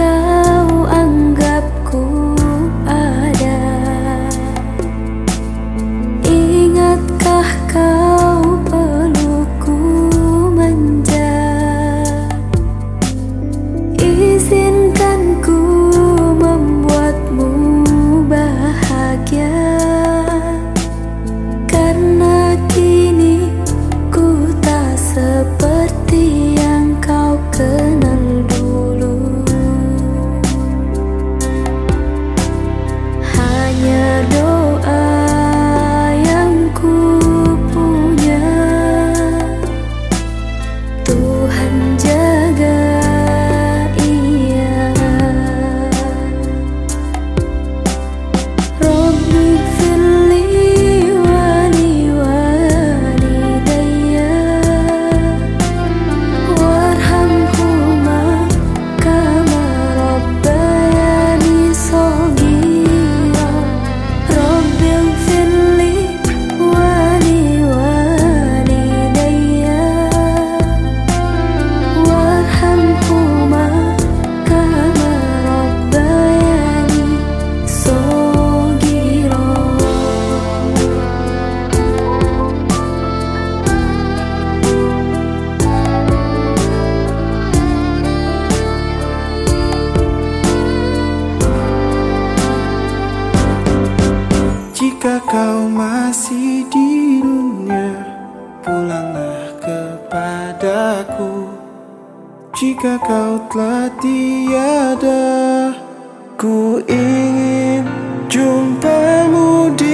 가 kau masih di dunia Pulanglah kepadaku. Jika kau telah tiada Ku ingin jumpamu di